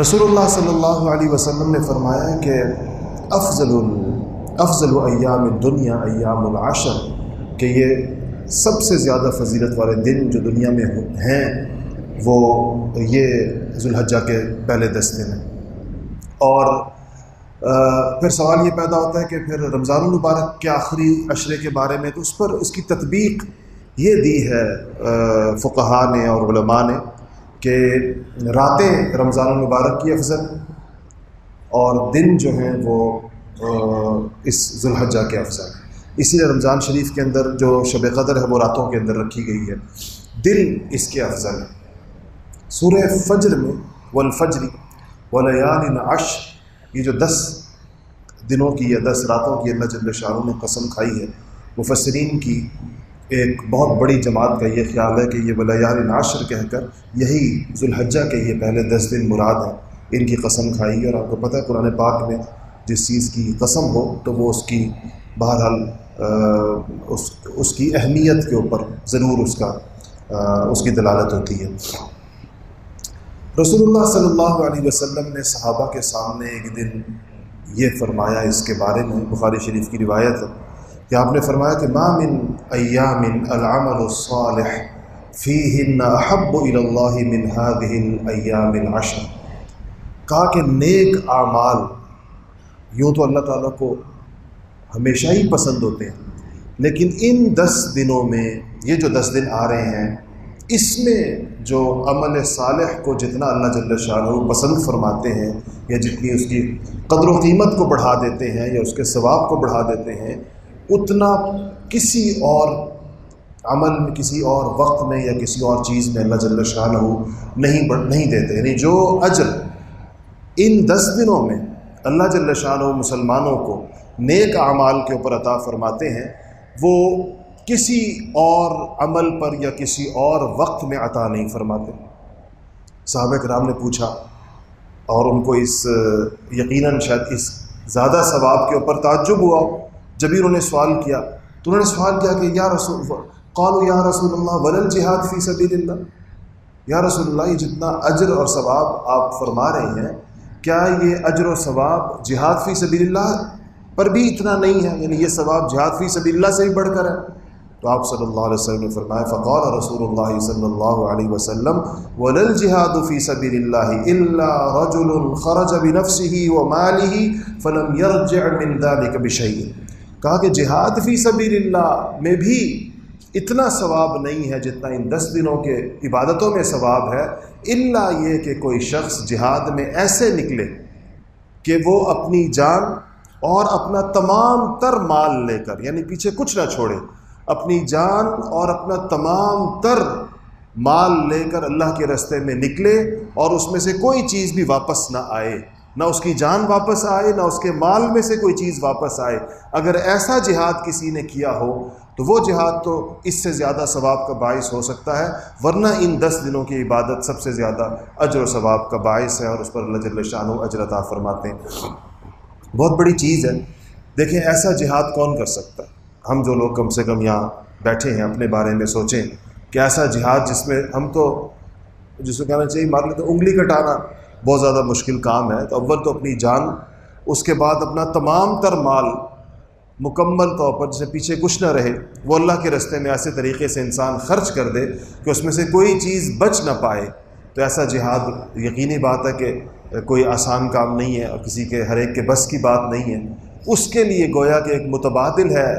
رسول اللہ صلی اللہ علیہ وسلم نے فرمایا کہ افضل افضل ایام دنیا ایام العشر کہ یہ سب سے زیادہ فضیلت والے دن جو دنیا میں ہیں وہ یہ ذوالحجہ کے پہلے دس دن ہیں اور پھر سوال یہ پیدا ہوتا ہے کہ پھر رمضان المبارک کے آخری عشرے کے بارے میں تو اس پر اس کی تطبیق یہ دی ہے فقہا نے اور علماء نے کہ راتیں رمضان المبارک کی افضل اور دن جو ہیں وہ اس ذوالحجہ کے افضل اسی لیے رمضان شریف کے اندر جو شب قدر ہے وہ راتوں کے اندر رکھی گئی ہے۔ دل اس کے افضل ہے سورہ فجر میں والفجری ولیال عش یہ جو دس دنوں کی یا دس راتوں کی اللہ جل شاہ نے قسم کھائی ہے، مفسرین کی ایک بہت بڑی جماعت کا یہ خیال ہے کہ یہ ولیال عشر کہہ کر یہی ذوالحجہ کے یہ پہلے دس دن مراد ہیں۔ ان کی قسم کھائی اور آپ کو پتہ ہے قرآن پاک میں جس چیز کی قسم ہو تو وہ اس کی بہرحال اس اس کی اہمیت کے اوپر ضرور اس کا اس کی دلالت ہوتی ہے۔ رسول اللہ صلی اللہ علیہ وسلم نے صحابہ کے سامنے ایک دن یہ فرمایا اس کے بارے میں، بخاری شریف کی روایت ہے۔ کہ آپ نے فرمایا کہ ما من ایام العمل الصالح، فیہن احب اللہ من هذه الايام العشر. کہا کہ نیک اعمال، یوں تو اللہ تعالیٰ کو ہمیشہ ہی پسند ہوتے ہیں، لیکن ان دس دنوں میں، یہ جو دس دن آ رہے ہیں، اس میں جو عمل صالح کو جتنا اللہ جل شاہ پسند فرماتے ہیں، یا جتنی اس کی قدر و قیمت کو بڑھا دیتے ہیں، یا اس کے ثواب کو بڑھا دیتے ہیں اتنا کسی اور عمل میں، کسی اور وقت میں یا کسی اور چیز میں اللہ جل شاہ نہیں بڑھ نہیں دیتے۔ یعنی جو اجر ان دس دنوں میں اللہ جل شاہ مسلمانوں کو نیک اعمال کے اوپر عطا فرماتے ہیں، وہ کسی اور عمل پر یا کسی اور وقت میں عطا نہیں فرماتے۔ صحابہ کرام نے پوچھا، اور ان کو اس، یقیناً شاید اس زیادہ ثواب کے اوپر تعجب ہوا۔ جب ہی انہوں نے سوال کیا تو انہوں نے سوال کیا کہ یا رسول قالو یا رسول اللہ، ولل جہاد فی سبیل اللہ یا رسول اللہ، یہ جتنا اجر اور ثواب آپ فرما رہے ہیں، کیا یہ اجر و ثواب جہاد فی سبیل اللہ پر بھی اتنا نہیں ہے؟ یعنی یہ ثواب جہاد فی سبیل اللہ سے بھی بڑھ کر ہے۔ تو آپ صلی اللہ علیہ وسلم نے فرمایا، فقال رسول اللہ صلی اللہ علیہ وسلم، ولل جہاد فی سبیل اللہ الا رجل خرج بنفسه وماله فلم يرجع من ذلك بشيء کہا کہ جہاد فی سبیل اللہ میں بھی اتنا ثواب نہیں ہے جتنا ان دس دنوں کے عبادتوں میں ثواب ہے، الا یہ کہ کوئی شخص جہاد میں ایسے نکلے کہ وہ اپنی جان اور اپنا تمام تر مال لے کر یعنی پیچھے کچھ نہ چھوڑے، اپنی جان اور اپنا تمام تر مال لے کر اللہ کے رستے میں نکلے اور اس میں سے کوئی چیز بھی واپس نہ آئے۔ نہ اس کی جان واپس آئے، نہ اس کے مال میں سے کوئی چیز واپس آئے۔ اگر ایسا جہاد کسی نے کیا ہو، تو وہ جہاد تو اس سے زیادہ ثواب کا باعث ہو سکتا ہے، ورنہ ان دس دنوں کی عبادت سب سے زیادہ اجر و ثواب کا باعث ہے اور اس پر اللہ جل شاہ اجر عطا فرماتے ہیں۔ بہت بڑی چیز ہے۔ دیکھیں ایسا جہاد کون کر سکتا ہے؟ ہم جو لوگ کم سے کم یہاں بیٹھے ہیں، اپنے بارے میں سوچیں کہ ایسا جہاد جس میں ہم تو جس کو کہنا چاہیے، مان لیں تو انگلی کٹانا بہت زیادہ مشکل کام ہے، تو اول تو اپنی جان، اس کے بعد اپنا تمام تر مال مکمل طور پر، جسے پیچھے کچھ نہ رہے، وہ اللہ کے رستے میں ایسے طریقے سے انسان خرچ کر دے کہ اس میں سے کوئی چیز بچ نہ پائے۔ تو ایسا جہاد، یقینی بات ہے کہ کوئی آسان کام نہیں ہے اور کسی کے، ہر ایک کے بس کی بات نہیں ہے۔ اس کے لیے گویا کہ ایک متبادل ہے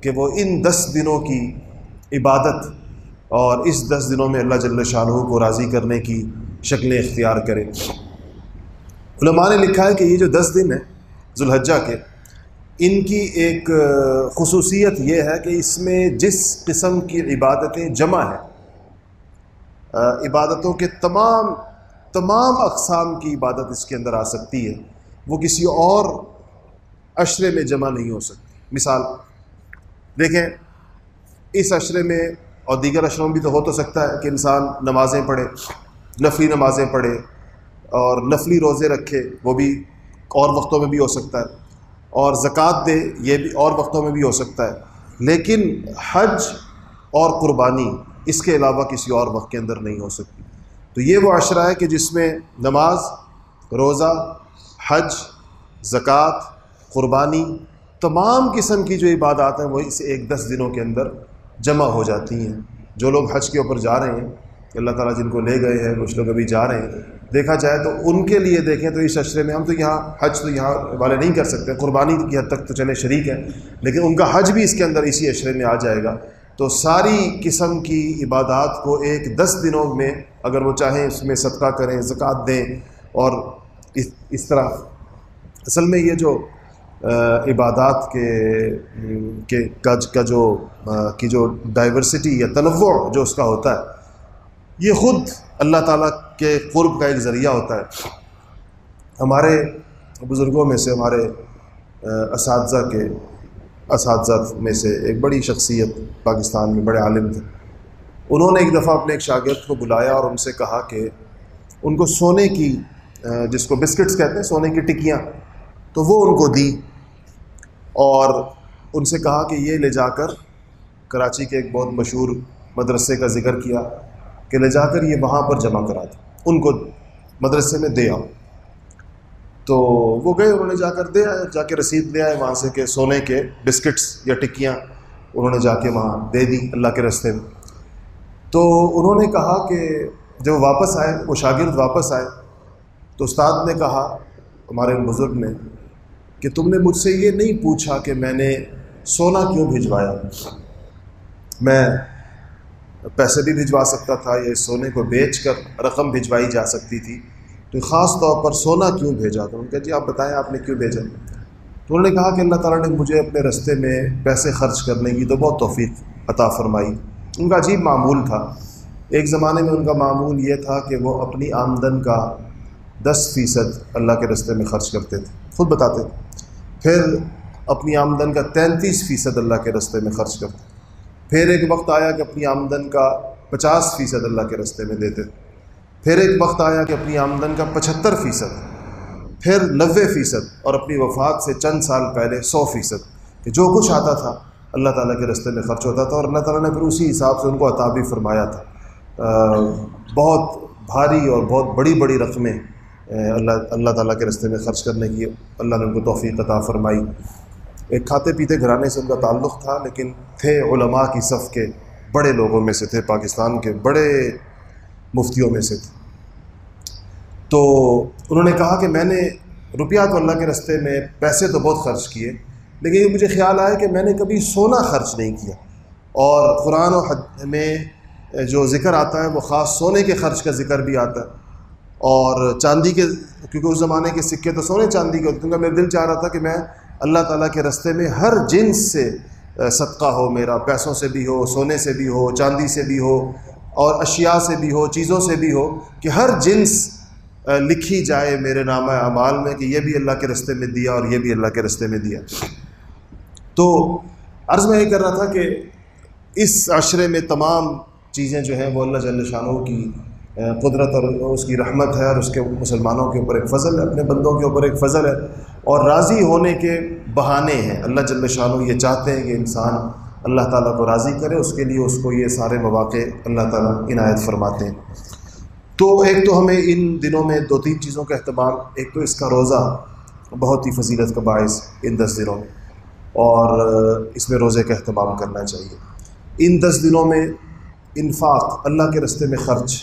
کہ وہ ان دس دنوں کی عبادت اور اس دس دنوں میں اللہ جل شاہ کو راضی کرنے کی شکلیں اختیار کرے۔ علماء نے لکھا ہے کہ یہ جو دس دن ہیں ذوالحجہ کے، ان کی ایک خصوصیت یہ ہے کہ اس میں جس قسم کی عبادتیں جمع ہیں عبادتوں کے تمام تمام اقسام کی عبادت اس کے اندر آ سکتی ہے، وہ کسی اور عشرے میں جمع نہیں ہو سکتی۔ مثال، دیکھیں، اس عشرے میں اور دیگر عشروں میں بھی تو ہو تو سکتا ہے کہ انسان نمازیں پڑھے، نفلی نمازیں پڑھے اور نفلی روزے رکھے، وہ بھی اور وقتوں میں بھی ہو سکتا ہے۔ اور زکوٰۃ دے، یہ بھی اور وقتوں میں بھی ہو سکتا ہے۔ لیکن حج اور قربانی اس کے علاوہ کسی اور وقت کے اندر نہیں ہو سکتی۔ تو یہ وہ عشرہ ہے کہ جس میں نماز، روزہ، حج، زکوٰۃ، قربانی تمام قسم کی جو عبادات ہیں، وہ اس ایک دس دنوں کے اندر جمع ہو جاتی ہیں۔ جو لوگ حج کے اوپر جا رہے ہیں اللہ تعالیٰ جن کو لے گئے ہیں، کچھ لوگ ابھی جا رہے ہیں۔ دیکھا جائے تو ان کے لیے دیکھیں تو اس اشرے میں ہم تو یہاں حج تو یہاں والے نہیں کر سکتے، قربانی کی حد تک تو چلے شریک ہیں، لیکن ان کا حج بھی اس کے اندر اسی اشرے میں آ جائے گا۔ تو ساری قسم کی عبادات کو ایک دس دنوں میں اگر وہ چاہیں اس میں صدقہ کریں، زکوٰۃ دیں اور اس اس طرح۔ اصل میں یہ جو عبادات کے کا جو کی جو ڈائیورسٹی یا تنوع جو اس کا ہوتا ہے یہ خود اللہ تعالیٰ کے قرب کا ایک ذریعہ ہوتا ہے۔ ہمارے بزرگوں میں سے، ہمارے اساتذہ کے اساتذہ میں سے ایک بڑی شخصیت پاکستان میں بڑے عالم تھے۔ انہوں نے ایک دفعہ اپنے ایک شاگرد کو بلایا اور ان سے کہا کہ ان کو سونے کی جس کو بسکٹس کہتے ہیں، سونے کی ٹکیاں۔ تو وہ ان کو دی اور ان سے کہا کہ یہ لے جا کر کراچی کے ایک بہت مشہور مدرسے کا ذکر کیا۔ کہ لے جا کر یہ وہاں پر جمع کرا دیں ان کو مدرسے میں دے آؤ۔ تو وہ گئے، انہوں نے جا کر دے آئے، جا کے رسید لے آئے وہاں سے کہ سونے کے بسکٹس یا ٹکیاں انہوں نے جا کے وہاں دے دی اللہ کے رستے میں۔ تو انہوں نے کہا کہ جب واپس آئے، وہ شاگرد واپس آئے، تو استاد نے کہا ہمارے بزرگ نے کہ تم نے مجھ سے یہ نہیں پوچھا کہ میں نے سونا کیوں بھجوایا؟ میں پیسے بھی بھجوا سکتا تھا یا سونے کو بیچ کر رقم بھجوائی جا سکتی تھی۔ تو خاص طور پر سونا کیوں بھیجا تھا؟ ان کا جی آپ بتائیں آپ نے کیوں بھیجا؟ تو انہوں نے کہا کہ اللہ تعالیٰ نے مجھے اپنے رستے میں پیسے خرچ کرنے کی تو بہت توفیق عطا فرمائی۔ ان کا عجیب معمول تھا۔ ایک زمانے میں ان کا معمول یہ تھا کہ وہ اپنی آمدن کا دس فیصد اللہ کے رستے میں خرچ کرتے تھے۔ خود بتاتے تھے۔ پھر اپنی آمدن کا تینتیس فیصد اللہ کے رستے میں خرچ کرتے پھر ایک وقت آیا کہ اپنی آمدن کا پچاس فیصد اللہ کے رستے میں دیتے، پھر ایک وقت آیا کہ اپنی آمدن کا پچہتر فیصد، پھر نوے فیصد اور اپنی وفات سے چند سال پہلے سو فیصد، کہ جو کچھ آتا تھا اللہ تعالیٰ کے رستے میں خرچ ہوتا تھا اور اللہ تعالیٰ نے پھر اسی حساب سے ان کو عطا بھی فرمایا تھا۔ بہت بھاری اور بہت بڑی بڑی رقمیں اللہ اللہ تعالیٰ کے رستے میں خرچ کرنے کی اللہ نے ان کو توفیق عطا فرمائی۔ ایک کھاتے پیتے گھرانے سے ان کا تعلق تھا، لیکن تھے علماء کی صف کے بڑے لوگوں میں سے تھے، پاکستان کے بڑے مفتیوں میں سے تھے۔ تو انہوں نے کہا کہ میں نے روپیہ تو اللہ کے رستے میں پیسے تو بہت خرچ کیے، لیکن یہ مجھے خیال آیا کہ میں نے کبھی سونا خرچ نہیں کیا۔ اور قرآن و حد میں جو ذکر آتا ہے، وہ خاص سونے کے خرچ کا ذکر بھی آتا ہے۔ اور چاندی کے، کیونکہ اس زمانے کے سکے تو سونے چاندی کے ہوتے کیونکہ میرا دل چاہ رہا تھا کہ میں اللہ تعالیٰ کے رستے میں ہر جنس سے صدقہ ہو، میرا پیسوں سے بھی ہو، سونے سے بھی ہو، چاندی سے بھی ہو، اور اشیاء سے بھی ہو، چیزوں سے بھی ہو، کہ ہر جنس لکھی جائے میرے نام اعمال میں کہ یہ بھی اللہ کے رستے میں دیا اور یہ بھی اللہ کے رستے میں دیا۔ تو عرض میں یہ کر رہا تھا کہ اس عشرے میں تمام چیزیں جو ہیں، وہ اللہ جل شاہوں کی قدرت اور اس کی رحمت ہے اور اس کے مسلمانوں کے اوپر ایک فضل ہے، اپنے بندوں کے اوپر ایک فضل ہے۔ اور راضی ہونے کے بہانے ہیں۔ اللہ جل شاہ یہ چاہتے ہیں کہ انسان اللہ تعالیٰ کو راضی کرے، اس کے لیے اس کو یہ سارے مواقع اللہ تعالیٰ عنایت فرماتے ہیں۔ تو ایک تو ہمیں ان دنوں میں دو تین چیزوں کا اہتمام، ایک تو اس کا روزہ، بہت ہی فضیلت کا باعث ان دس دنوں میں اور اس میں روزے کا اہتمام کرنا چاہیے۔ ان دس دنوں میں انفاق، اللہ کے رستے میں خرچ،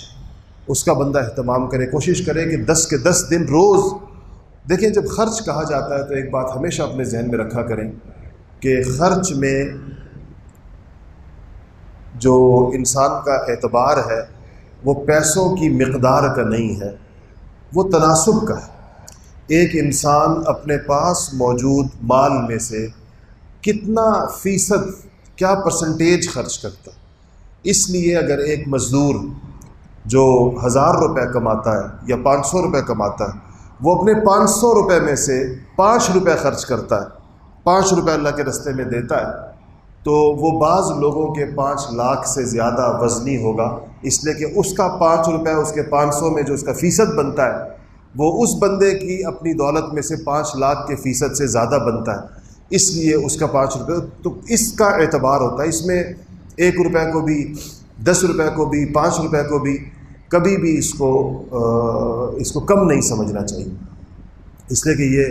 اس کا بندہ اہتمام کرے، کوشش کرے کہ دس کے دس دن روز دیکھیں جب خرچ کہا جاتا ہے تو ایک بات ہمیشہ اپنے ذہن میں رکھا کریں کہ خرچ میں جو انسان کا اعتبار ہے وہ پیسوں کی مقدار کا نہیں ہے، وہ تناسب کا ہے۔ ایک انسان اپنے پاس موجود مال میں سے کتنا فیصد، کیا پرسنٹیج خرچ کرتا اس لیے اگر ایک مزدور جو ہزار روپے کماتا ہے یا پانچ سو روپے کماتا ہے وہ اپنے پانچ سو روپے میں سے پانچ روپے خرچ کرتا ہے، پانچ روپے اللہ کے رستے میں دیتا ہے۔ تو وہ بعض لوگوں کے پانچ لاکھ سے زیادہ وزنی ہوگا۔ اس لیے کہ اس کا پانچ روپے، اس کے پانچ سو میں جو اس کا فیصد بنتا ہے، وہ اس بندے کی اپنی دولت میں سے پانچ لاکھ کے فیصد سے زیادہ بنتا ہے۔ اس لیے اس کا پانچ روپے، تو اس کا اعتبار ہوتا ہے۔ اس میں ایک روپے کو بھی، دس روپے کو بھی، پانچ روپے کو بھی کبھی بھی اس کو اس کو کم نہیں سمجھنا چاہیے۔ اس لیے کہ یہ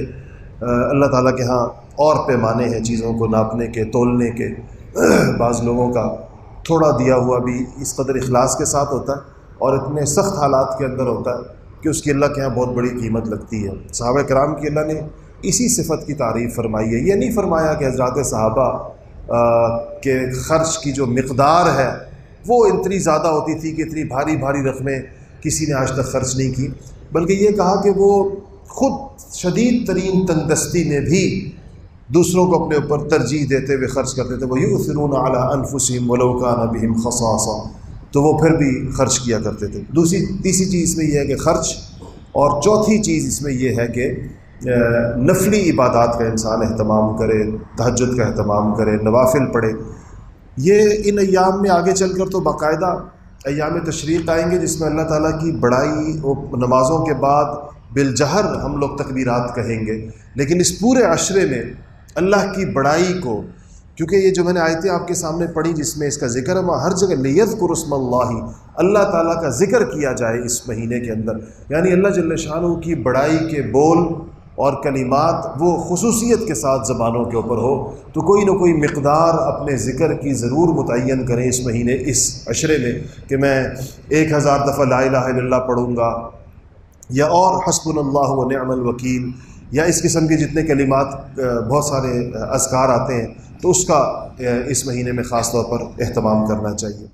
اللہ تعالیٰ کے ہاں اور پیمانے ہیں چیزوں کو ناپنے کے، تولنے کے۔ بعض لوگوں کا تھوڑا دیا ہوا بھی اس قدر اخلاص کے ساتھ ہوتا ہے اور اتنے سخت حالات کے اندر ہوتا ہے کہ اس کی اللہ کے یہاں بہت بڑی قیمت لگتی ہے۔ صحابہ کرام کی اللہ نے اسی صفت کی تعریف فرمائی ہے۔ یہ نہیں فرمایا کہ حضرات صحابہ کے خرچ کی جو مقدار ہے وہ اتنی زیادہ ہوتی تھی کہ اتنی بھاری بھاری رقمیں کسی نے آج تک خرچ نہیں کی۔ بلکہ یہ کہا کہ وہ خود شدید ترین تندستی میں بھی دوسروں کو اپنے اوپر ترجیح دیتے ہوئے خرچ کرتے تھے۔ وہ یوں فرون اعلیٰ انفسم ولوکان بہم خصاصہ تو وہ پھر بھی خرچ کیا کرتے تھے۔ دوسری، تیسری چیز میں یہ ہے کہ خرچ، اور چوتھی چیز اس میں یہ ہے کہ نفلی عبادات کا انسان اہتمام کرے، تہجد کا اہتمام کرے، نوافل پڑھے۔ یہ ان ایام میں آگے چل کر تو باقاعدہ ایام تشریق آئیں گے، جس میں اللہ تعالیٰ کی بڑائی اور نمازوں کے بعد بالجہر ہم لوگ تکبیرات کہیں گے۔ لیکن اس پورے عشرے میں اللہ کی بڑائی کو، کیونکہ یہ جو میں نے آیتیں آپ کے سامنے پڑھی جس میں اس کا ذکر ہے ہر جگہ لیت قرسم اللہ اللہ تعالیٰ کا ذکر کیا جائے اس مہینے کے اندر۔ یعنی اللہ جل شاہ کی بڑائی کے بول اور کلمات وہ خصوصیت کے ساتھ زبانوں کے اوپر ہو، تو کوئی نہ کوئی مقدار اپنے ذکر کی ضرور متعین کریں اس مہینے اس عشرے میں کہ میں ایک ہزار دفعہ لا الہ الا اللہ پڑھوں گا، یا اور حسب اللہ و نعم الوکیل، یا اس قسم کے جتنے کلمات بہت سارے اذکار آتے ہیں، تو اس کا اس مہینے میں خاص طور پر اہتمام کرنا چاہیے۔